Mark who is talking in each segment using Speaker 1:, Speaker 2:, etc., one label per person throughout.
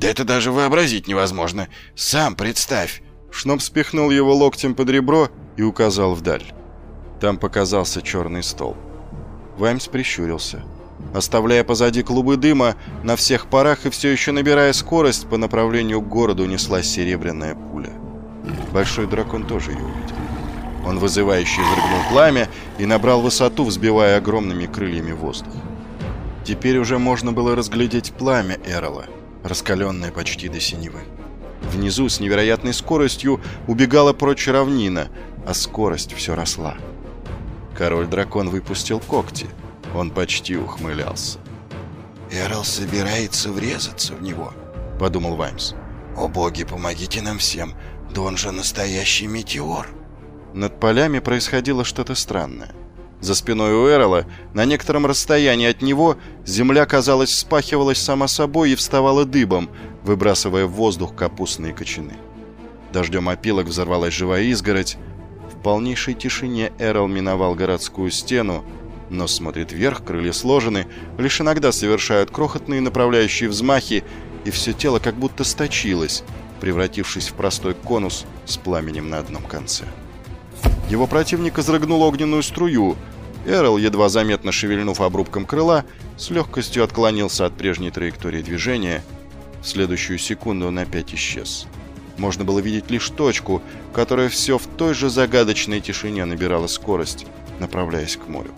Speaker 1: Да это даже вообразить невозможно. Сам представь.
Speaker 2: Шноп спихнул его локтем под ребро и указал вдаль. Там показался черный стол. Ваймс прищурился. Оставляя позади клубы дыма, на всех парах и все еще набирая скорость, по направлению к городу неслась серебряная пуля. Большой дракон тоже ее увидел. Он вызывающе изрыгнул пламя и набрал высоту, взбивая огромными крыльями воздух. Теперь уже можно было разглядеть пламя Эрола, раскаленное почти до синевы. Внизу с невероятной скоростью убегала прочь равнина, а скорость все росла. Король-дракон выпустил когти. Он почти ухмылялся.
Speaker 1: «Эрл собирается врезаться в него», — подумал Ваймс. «О боги, помогите нам всем, да он же настоящий метеор».
Speaker 2: Над полями происходило что-то странное. За спиной у Эрола, на некотором расстоянии от него, земля, казалось, вспахивалась сама собой и вставала дыбом, выбрасывая в воздух капустные кочаны. Дождем опилок взорвалась живая изгородь. В полнейшей тишине Эрол миновал городскую стену, но смотрит вверх, крылья сложены, лишь иногда совершают крохотные направляющие взмахи, и все тело как будто сточилось, превратившись в простой конус с пламенем на одном конце. Его противник изрыгнул огненную струю. Эрл, едва заметно шевельнув обрубком крыла, с легкостью отклонился от прежней траектории движения. В следующую секунду он опять исчез. Можно было видеть лишь точку, которая все в той же загадочной тишине набирала скорость, направляясь к морю.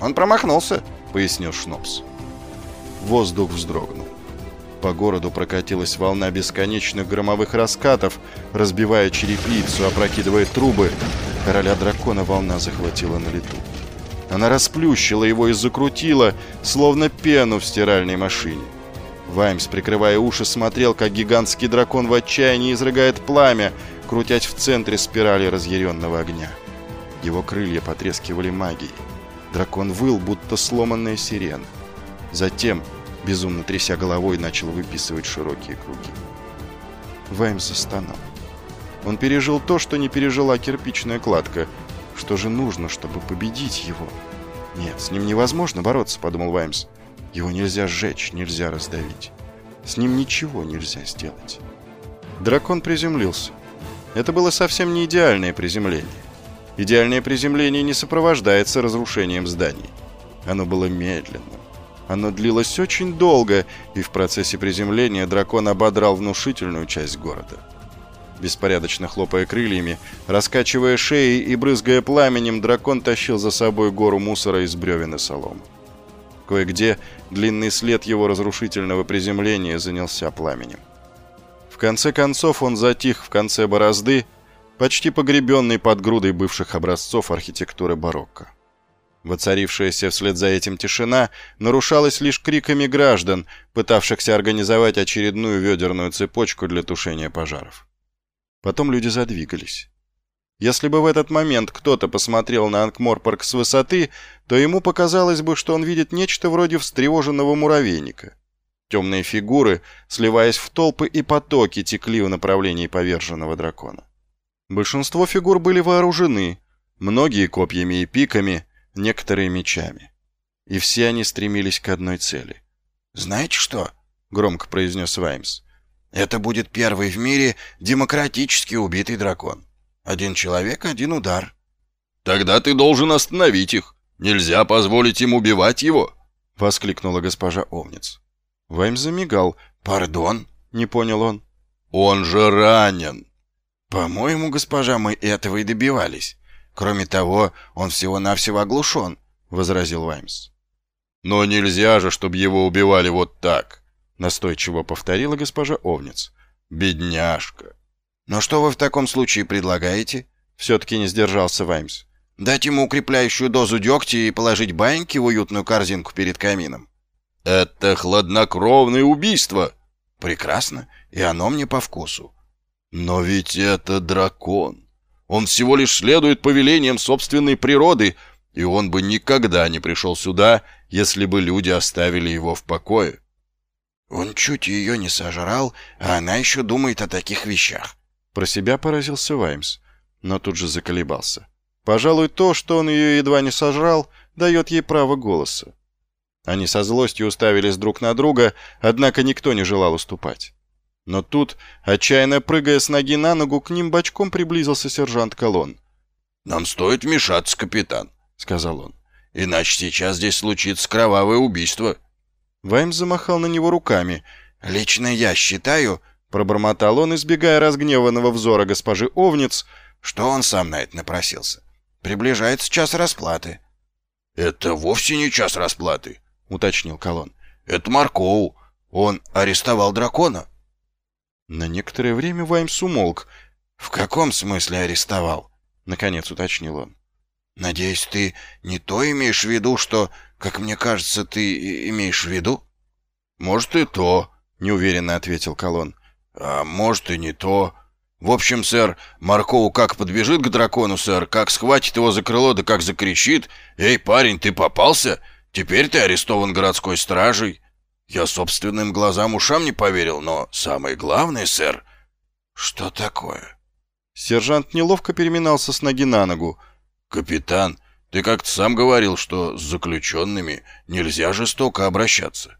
Speaker 1: «Он промахнулся», — пояснил Шнопс.
Speaker 2: Воздух вздрогнул. По городу прокатилась волна бесконечных громовых раскатов, разбивая черепицу, опрокидывая трубы. Короля дракона волна захватила на лету. Она расплющила его и закрутила, словно пену в стиральной машине. Ваймс, прикрывая уши, смотрел, как гигантский дракон в отчаянии изрыгает пламя, крутясь в центре спирали разъяренного огня. Его крылья потрескивали магией. Дракон выл, будто сломанная сирена. Затем безумно тряся головой, начал выписывать широкие круги. Ваймс застонал. Он пережил то, что не пережила кирпичная кладка. Что же нужно, чтобы победить его? Нет, с ним невозможно бороться, подумал Ваймс. Его нельзя сжечь, нельзя раздавить. С ним ничего нельзя сделать. Дракон приземлился. Это было совсем не идеальное приземление. Идеальное приземление не сопровождается разрушением зданий. Оно было медленным, оно длилось очень долго, и в процессе приземления дракон ободрал внушительную часть города. Беспорядочно хлопая крыльями, раскачивая шеи и брызгая пламенем, дракон тащил за собой гору мусора из бревен и соломы. Кое-где длинный след его разрушительного приземления занялся пламенем. В конце концов он затих в конце борозды, почти погребенный под грудой бывших образцов архитектуры барокко. Воцарившаяся вслед за этим тишина нарушалась лишь криками граждан, пытавшихся организовать очередную ведерную цепочку для тушения пожаров. Потом люди задвигались. Если бы в этот момент кто-то посмотрел на Анкморпорг с высоты, то ему показалось бы, что он видит нечто вроде встревоженного муравейника. Темные фигуры, сливаясь в толпы и потоки, текли в направлении поверженного дракона. Большинство фигур были вооружены, многие копьями и пиками, некоторые мечами. И все они стремились к одной цели.
Speaker 1: «Знаете что?» — громко произнес Ваймс. «Это будет первый в мире демократически убитый дракон. Один человек, один удар».
Speaker 3: «Тогда ты должен остановить их. Нельзя позволить им убивать его!»
Speaker 2: — воскликнула госпожа Овниц. Ваймс замигал.
Speaker 1: «Пардон?» — не понял он.
Speaker 3: «Он же ранен!»
Speaker 1: «По-моему, госпожа, мы этого и добивались. Кроме того, он всего-навсего оглушен», — возразил Ваймс.
Speaker 3: «Но нельзя же, чтобы его убивали вот так», —
Speaker 2: настойчиво повторила госпожа Овниц.
Speaker 3: «Бедняжка».
Speaker 1: «Но что вы в таком случае предлагаете?»
Speaker 2: Все-таки не сдержался Ваймс.
Speaker 1: «Дать ему укрепляющую дозу дегтя и положить баньки в уютную корзинку перед камином?»
Speaker 3: «Это хладнокровное убийство!»
Speaker 1: «Прекрасно, и оно мне по вкусу».
Speaker 3: «Но ведь это дракон!» Он всего лишь следует повелениям собственной природы, и он бы никогда не пришел сюда, если бы люди оставили его в покое.
Speaker 1: Он чуть ее не сожрал, а она еще думает о таких вещах.
Speaker 2: Про себя поразился Ваймс, но тут же заколебался. Пожалуй, то, что он ее едва не сожрал, дает ей право голоса. Они со злостью уставились друг на друга, однако никто не желал уступать. Но тут, отчаянно прыгая с ноги на ногу, к ним бочком приблизился сержант Колон.
Speaker 3: «Нам стоит вмешаться, капитан», — сказал он. «Иначе сейчас здесь случится кровавое убийство».
Speaker 2: Ваймс замахал на него руками. «Лично я считаю», — пробормотал он, избегая разгневанного взора госпожи Овниц, что он сам на это напросился. «Приближается час расплаты».
Speaker 3: «Это вовсе не час расплаты», — уточнил Колон.
Speaker 1: «Это Маркоу. Он арестовал дракона».
Speaker 2: На некоторое время Ваймс умолк. «В каком смысле арестовал?» — наконец уточнил он. «Надеюсь, ты не то имеешь в виду, что, как мне кажется, ты имеешь в виду?»
Speaker 3: «Может, и то», —
Speaker 2: неуверенно ответил Колон.
Speaker 3: «А может, и не то. В общем, сэр, Маркоу как подбежит к дракону, сэр, как схватит его за крыло, да как закричит. «Эй, парень, ты попался? Теперь ты арестован городской стражей». Я собственным глазам ушам не поверил, но самое главное, сэр...
Speaker 1: Что такое?
Speaker 2: Сержант неловко переминался с ноги на ногу.
Speaker 3: Капитан, ты как-то сам говорил, что с заключенными нельзя жестоко обращаться.